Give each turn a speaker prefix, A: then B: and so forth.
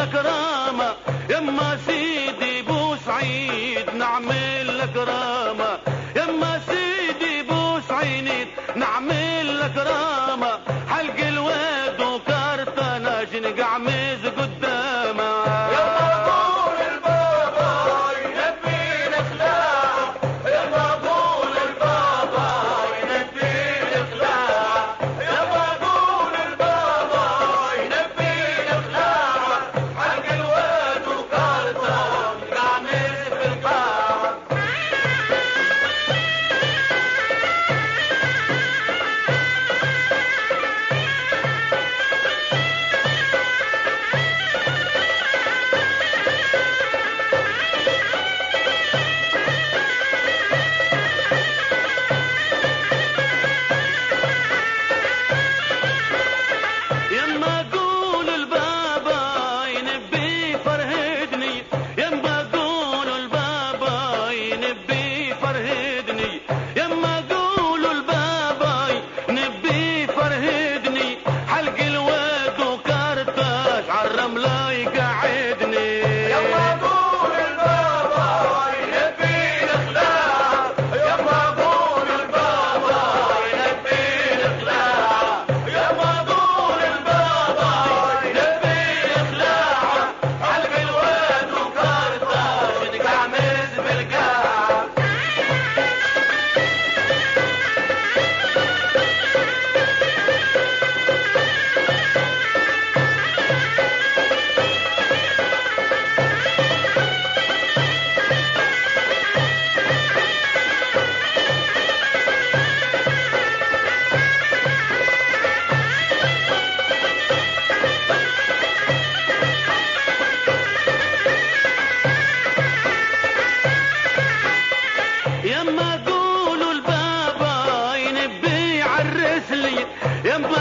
A: لك رامة يما Employee